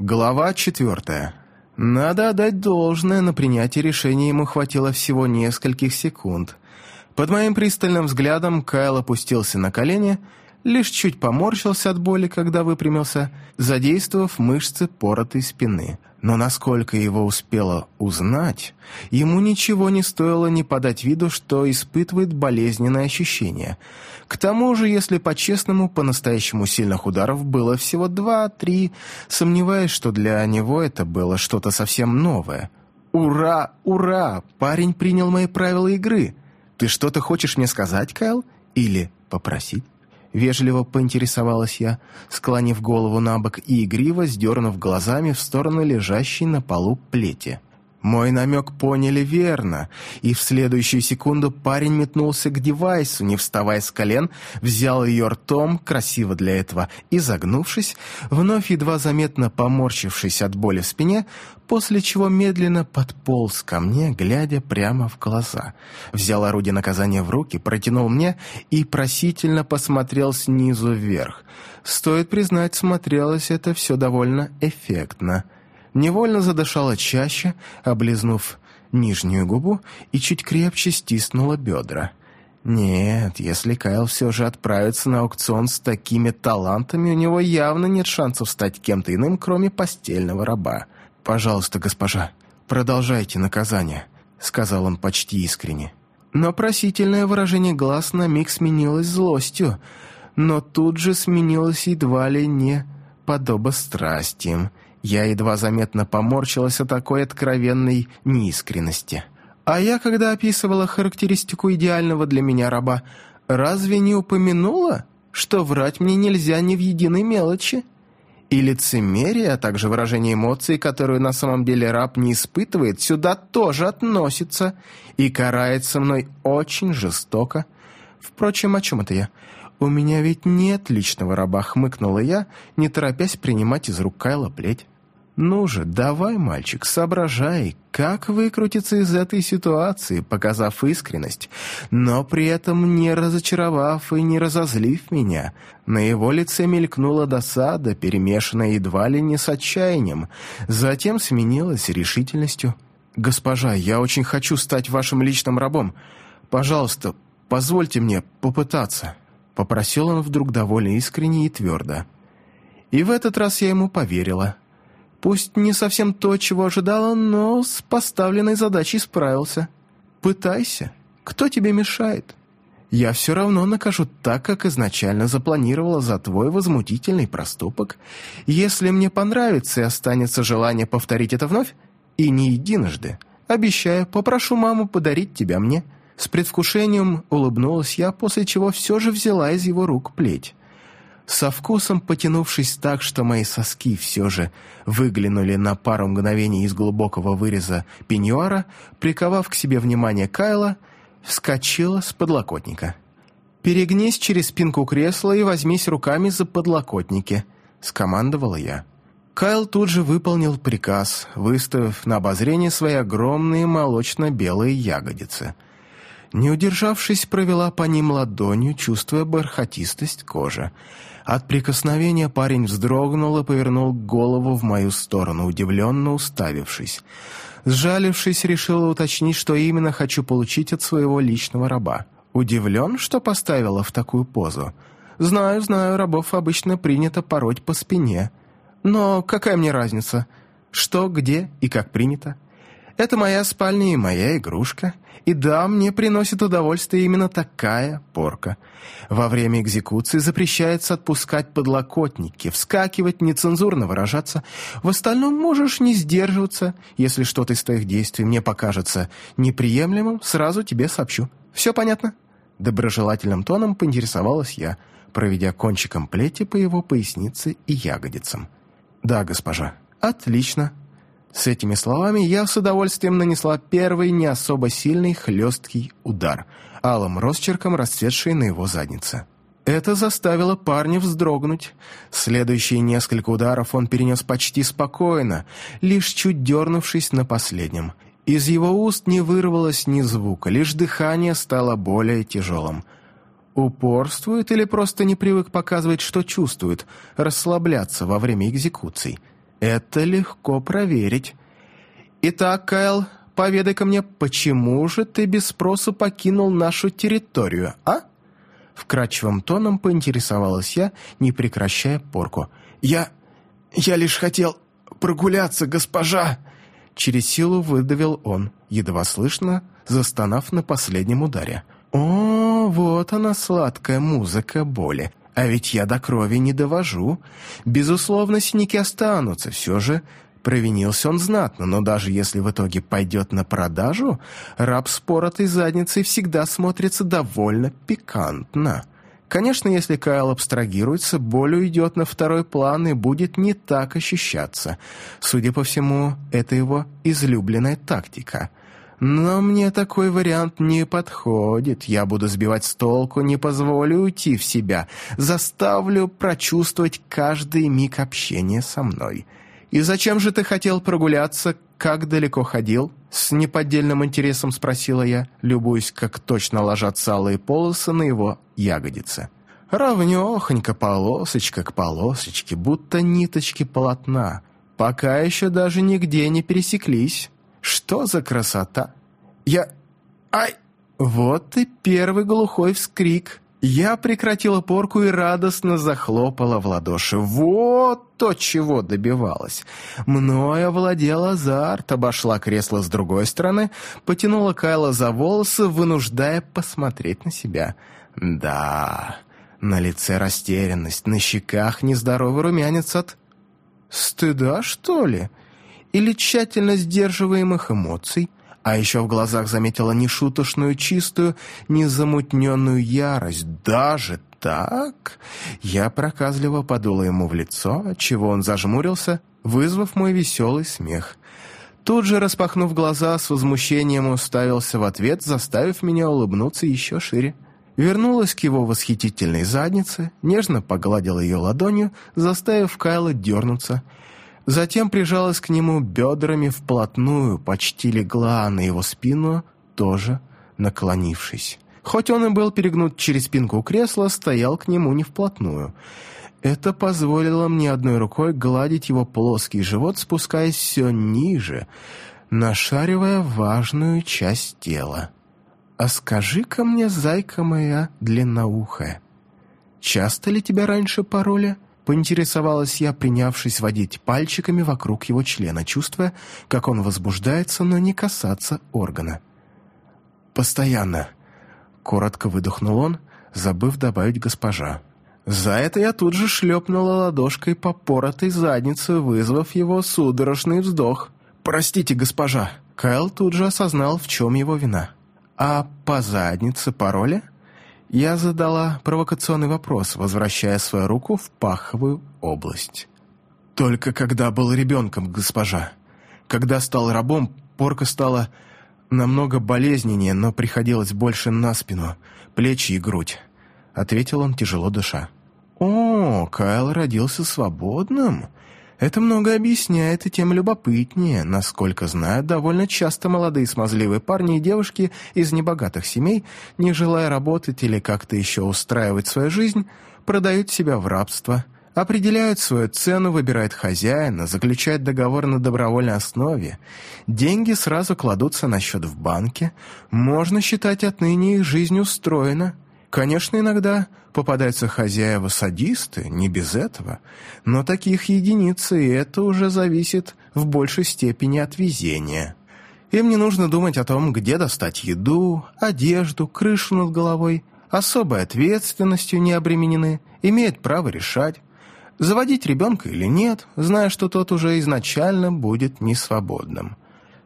Глава четвертая. Надо отдать должное, на принятие решения ему хватило всего нескольких секунд. Под моим пристальным взглядом Кайл опустился на колени, лишь чуть поморщился от боли, когда выпрямился, задействовав мышцы поротой спины. Но насколько его успело узнать, ему ничего не стоило не подать виду, что испытывает болезненное ощущение. К тому же, если по-честному, по-настоящему сильных ударов было всего два-три, сомневаясь, что для него это было что-то совсем новое. «Ура! Ура! Парень принял мои правила игры! Ты что-то хочешь мне сказать, Кайл? Или попросить?» Вежливо поинтересовалась я, склонив голову на бок и игриво сдернув глазами в сторону лежащей на полу плети. Мой намек поняли верно, и в следующую секунду парень метнулся к девайсу, не вставая с колен, взял ее ртом, красиво для этого, и, загнувшись, вновь едва заметно поморщившись от боли в спине, после чего медленно подполз ко мне, глядя прямо в глаза. Взял орудие наказания в руки, протянул мне и просительно посмотрел снизу вверх. Стоит признать, смотрелось это все довольно эффектно — невольно задышала чаще, облизнув нижнюю губу и чуть крепче стиснула бедра. Нет, если Кайл все же отправится на аукцион с такими талантами, у него явно нет шансов стать кем-то иным, кроме постельного раба. «Пожалуйста, госпожа, продолжайте наказание», — сказал он почти искренне. Но просительное выражение глаз на миг сменилось злостью, но тут же сменилось едва ли не подобострастием — я едва заметно поморщилась от такой откровенной неискренности. А я, когда описывала характеристику идеального для меня раба, разве не упомянула, что врать мне нельзя ни в единой мелочи? И лицемерие, а также выражение эмоций, которую на самом деле раб не испытывает, сюда тоже относится и карается мной очень жестоко. Впрочем, о чем это я? «У меня ведь нет личного раба», — хмыкнула я, не торопясь принимать из рук Кайла плеть. «Ну же, давай, мальчик, соображай, как выкрутиться из этой ситуации, показав искренность, но при этом не разочаровав и не разозлив меня». На его лице мелькнула досада, перемешанная едва ли не с отчаянием, затем сменилась решительностью. «Госпожа, я очень хочу стать вашим личным рабом. Пожалуйста, позвольте мне попытаться». Попросил он вдруг довольно искренне и твердо. И в этот раз я ему поверила. Пусть не совсем то, чего ожидала, но с поставленной задачей справился. Пытайся. Кто тебе мешает? Я все равно накажу так, как изначально запланировала за твой возмутительный проступок. Если мне понравится и останется желание повторить это вновь, и не единожды, обещаю, попрошу маму подарить тебя мне». С предвкушением улыбнулась я, после чего все же взяла из его рук плеть. Со вкусом потянувшись так, что мои соски все же выглянули на пару мгновений из глубокого выреза пеньюара, приковав к себе внимание Кайла, вскочила с подлокотника. «Перегнись через спинку кресла и возьмись руками за подлокотники», — скомандовала я. Кайл тут же выполнил приказ, выставив на обозрение свои огромные молочно-белые ягодицы — не удержавшись, провела по ним ладонью, чувствуя бархатистость кожи. От прикосновения парень вздрогнул и повернул голову в мою сторону, удивленно уставившись. Сжалившись, решила уточнить, что именно хочу получить от своего личного раба. Удивлен, что поставила в такую позу. Знаю, знаю, рабов обычно принято пороть по спине. Но какая мне разница? Что, где и как принято? Это моя спальня и моя игрушка. И да, мне приносит удовольствие именно такая порка. Во время экзекуции запрещается отпускать подлокотники, вскакивать, нецензурно выражаться. В остальном можешь не сдерживаться. Если что-то из твоих действий мне покажется неприемлемым, сразу тебе сообщу. Все понятно?» Доброжелательным тоном поинтересовалась я, проведя кончиком плети по его пояснице и ягодицам. «Да, госпожа». «Отлично», с этими словами я с удовольствием нанесла первый не особо сильный хлесткий удар, алым росчерком расцветший на его заднице. Это заставило парня вздрогнуть. Следующие несколько ударов он перенес почти спокойно, лишь чуть дернувшись на последнем. Из его уст не вырвалось ни звука, лишь дыхание стало более тяжелым. Упорствует или просто не привык показывать, что чувствует, расслабляться во время экзекуций – Это легко проверить. Итак, Кайл, поведай-ка мне, почему же ты без спроса покинул нашу территорию, а?» Вкрадчивым тоном поинтересовалась я, не прекращая порку. «Я... я лишь хотел прогуляться, госпожа!» Через силу выдавил он, едва слышно, застонав на последнем ударе. «О, вот она, сладкая музыка боли. А ведь я до крови не довожу. Безусловно, синяки останутся. Все же провинился он знатно, но даже если в итоге пойдет на продажу, раб с поротой задницей всегда смотрится довольно пикантно». Конечно, если Кайл абстрагируется, боль уйдет на второй план и будет не так ощущаться. Судя по всему, это его излюбленная тактика. Но мне такой вариант не подходит. Я буду сбивать с толку, не позволю уйти в себя, заставлю прочувствовать каждый миг общения со мной. «И зачем же ты хотел прогуляться? Как далеко ходил?» С неподдельным интересом спросила я, любуясь, как точно ложатся алые полосы на его ягодице. Равнёхонько полосочка к полосочке, будто ниточки полотна. Пока еще даже нигде не пересеклись. Что за красота? Я... Ай! Вот и первый глухой вскрик. Я прекратила порку и радостно захлопала в ладоши. Вот то, чего добивалась. Мною овладел азарт, обошла кресло с другой стороны, потянула Кайла за волосы, вынуждая посмотреть на себя. Да, на лице растерянность, на щеках нездоровый румянец от... Стыда, что ли? Или тщательно сдерживаемых эмоций? А еще в глазах заметила нешуточную, чистую, незамутненную ярость. Даже так? Я проказливо подула ему в лицо, чего он зажмурился, вызвав мой веселый смех. Тут же, распахнув глаза, с возмущением уставился в ответ, заставив меня улыбнуться еще шире. Вернулась к его восхитительной заднице, нежно погладила ее ладонью, заставив Кайла дернуться — Затем прижалась к нему бедрами вплотную, почти легла на его спину, тоже наклонившись. Хоть он и был перегнут через спинку кресла, стоял к нему не вплотную. Это позволило мне одной рукой гладить его плоский живот, спускаясь все ниже, нашаривая важную часть тела. «А скажи-ка мне, зайка моя длинноухая, часто ли тебя раньше пароли?» Поинтересовалась я, принявшись водить пальчиками вокруг его члена, чувствуя, как он возбуждается, но не касаться органа. «Постоянно», — коротко выдохнул он, забыв добавить госпожа. За это я тут же шлепнула ладошкой по поротой заднице, вызвав его судорожный вздох. «Простите, госпожа». Кайл тут же осознал, в чем его вина. «А по заднице пароля?» Я задала провокационный вопрос, возвращая свою руку в паховую область. «Только когда был ребенком, госпожа. Когда стал рабом, порка стала намного болезненнее, но приходилось больше на спину, плечи и грудь», — ответил он, тяжело дыша. «О, Кайл родился свободным. Это много объясняет и тем любопытнее. Насколько знаю, довольно часто молодые смазливые парни и девушки из небогатых семей, не желая работать или как-то еще устраивать свою жизнь, продают себя в рабство, определяют свою цену, выбирают хозяина, заключают договор на добровольной основе. Деньги сразу кладутся на счет в банке. Можно считать, отныне их жизнь устроена. Конечно, иногда попадаются хозяева-садисты, не без этого, но таких единиц, и это уже зависит в большей степени от везения. Им не нужно думать о том, где достать еду, одежду, крышу над головой, особой ответственностью не обременены, имеют право решать, заводить ребенка или нет, зная, что тот уже изначально будет несвободным.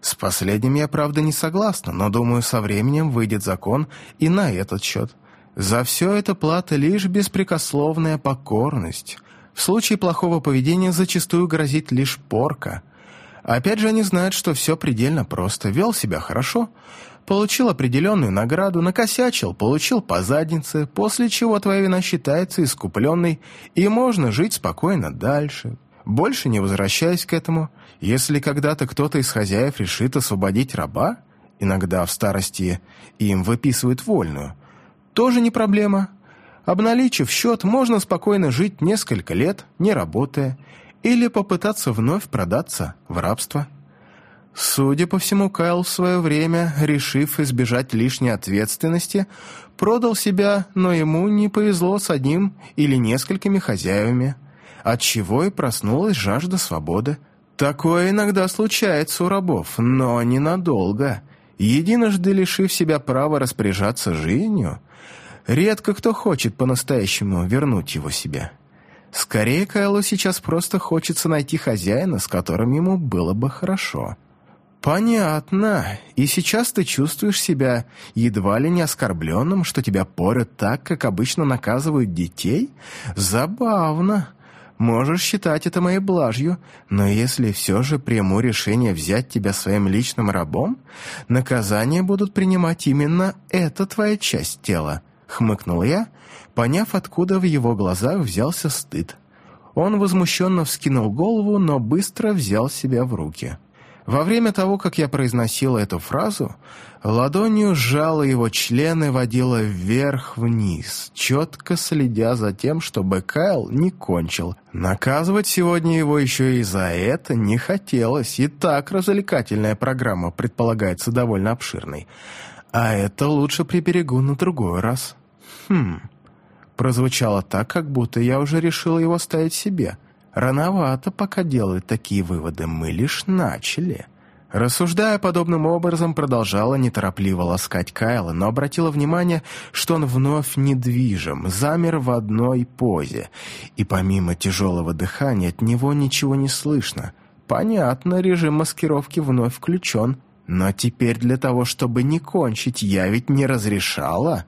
С последним я, правда, не согласна, но, думаю, со временем выйдет закон и на этот счет. За все это плата лишь беспрекословная покорность. В случае плохого поведения зачастую грозит лишь порка. Опять же, они знают, что все предельно просто. Вел себя хорошо, получил определенную награду, накосячил, получил по заднице, после чего твоя вина считается искупленной, и можно жить спокойно дальше. Больше не возвращаясь к этому, если когда-то кто-то из хозяев решит освободить раба, иногда в старости им выписывают вольную, тоже не проблема. Обналичив счет, можно спокойно жить несколько лет, не работая. или попытаться вновь продаться в рабство. Судя по всему, Кайл в свое время, решив избежать лишней ответственности, продал себя, но ему не повезло с одним или несколькими хозяевами, отчего и проснулась жажда свободы. Такое иногда случается у рабов, но ненадолго. Единожды лишив себя права распоряжаться жизнью, редко кто хочет по-настоящему вернуть его себе. Скорее, Кайлу сейчас просто хочется найти хозяина, с которым ему было бы хорошо. «Понятно. И сейчас ты чувствуешь себя едва ли не оскорбленным, что тебя порят так, как обычно наказывают детей? Забавно. Можешь считать это моей блажью, но если все же приму решение взять тебя своим личным рабом, наказание будут принимать именно эта твоя часть тела», — хмыкнул я, поняв, откуда в его глазах взялся стыд. Он возмущенно вскинул голову, но быстро взял себя в руки. Во время того, как я произносила эту фразу, ладонью сжала его члены и водила вверх-вниз, четко следя за тем, чтобы Кайл не кончил. Наказывать сегодня его еще и за это не хотелось, и так развлекательная программа предполагается довольно обширной. А это лучше приберегу на другой раз. Хм... Прозвучало так, как будто я уже решила его ставить себе — Рановато пока делать такие выводы, мы лишь начали. Рассуждая подобным образом, продолжала неторопливо ласкать Кайла, но обратила внимание, что он вновь недвижим, замер в одной позе, и помимо тяжелого дыхания от него ничего не слышно. Понятно, режим маскировки вновь включен, но теперь для того, чтобы не кончить, я ведь не разрешала.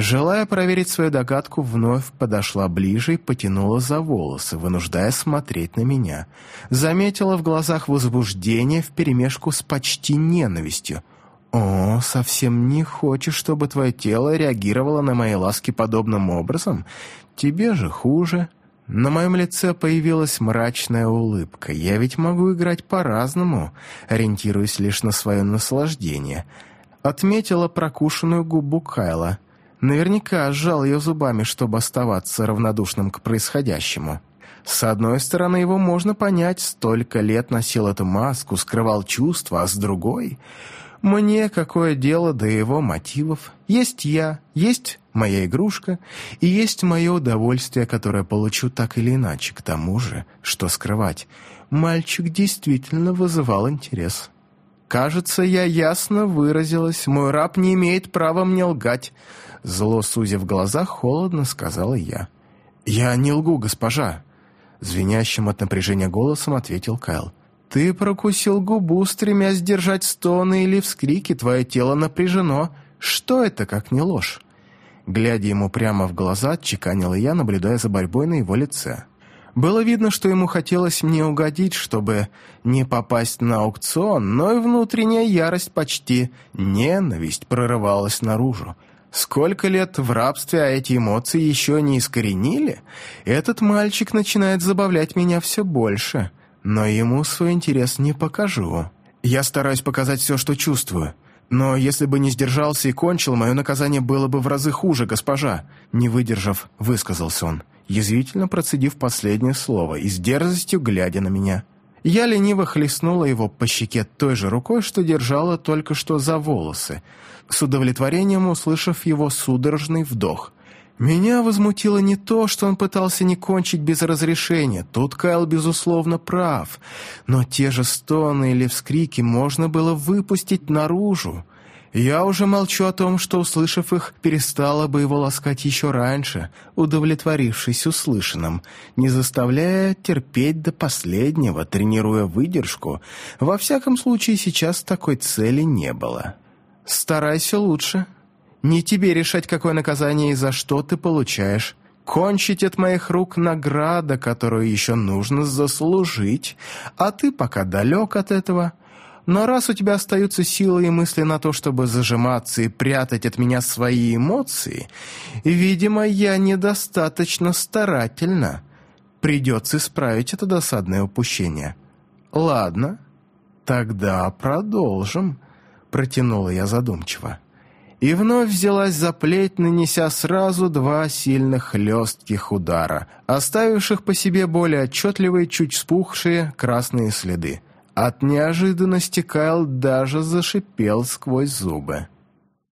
Желая проверить свою догадку, вновь подошла ближе и потянула за волосы, вынуждая смотреть на меня. Заметила в глазах возбуждение вперемешку с почти ненавистью. «О, совсем не хочешь, чтобы твое тело реагировало на мои ласки подобным образом? Тебе же хуже». На моем лице появилась мрачная улыбка. Я ведь могу играть по-разному, ориентируясь лишь на свое наслаждение. Отметила прокушенную губу Кайла. Наверняка сжал ее зубами, чтобы оставаться равнодушным к происходящему. С одной стороны, его можно понять, столько лет носил эту маску, скрывал чувства, а с другой... Мне какое дело до его мотивов? Есть я, есть моя игрушка, и есть мое удовольствие, которое получу так или иначе. К тому же, что скрывать, мальчик действительно вызывал интерес. Кажется, я ясно выразилась, мой раб не имеет права мне лгать. Зло сузив глаза, холодно сказала я. «Я не лгу, госпожа!» Звенящим от напряжения голосом ответил Кайл. «Ты прокусил губу, стремясь сдержать стоны или вскрики, твое тело напряжено. Что это, как не ложь?» Глядя ему прямо в глаза, чеканила я, наблюдая за борьбой на его лице. Было видно, что ему хотелось мне угодить, чтобы не попасть на аукцион, но и внутренняя ярость почти ненависть прорывалась наружу. Сколько лет в рабстве, а эти эмоции еще не искоренили? Этот мальчик начинает забавлять меня все больше, но ему свой интерес не покажу. Я стараюсь показать все, что чувствую. Но если бы не сдержался и кончил, мое наказание было бы в разы хуже, госпожа. Не выдержав, высказался он, язвительно процедив последнее слово и с дерзостью глядя на меня. Я лениво хлестнула его по щеке той же рукой, что держала только что за волосы, с удовлетворением услышав его судорожный вдох. Меня возмутило не то, что он пытался не кончить без разрешения, тут Кайл, безусловно, прав, но те же стоны или вскрики можно было выпустить наружу. Я уже молчу о том, что, услышав их, перестала бы его ласкать еще раньше, удовлетворившись услышанным, не заставляя терпеть до последнего, тренируя выдержку. Во всяком случае, сейчас такой цели не было. «Старайся лучше. Не тебе решать, какое наказание и за что ты получаешь. Кончить от моих рук награда, которую еще нужно заслужить, а ты пока далек от этого». Но раз у тебя остаются силы и мысли на то, чтобы зажиматься и прятать от меня свои эмоции, видимо, я недостаточно старательно. Придется исправить это досадное упущение. Ладно, тогда продолжим. Протянула я задумчиво. и вновь взялась за плеть, нанеся сразу два сильных хлестких удара, оставивших по себе более отчетливые, чуть спухшие красные следы. От неожиданности Кайл даже зашипел сквозь зубы.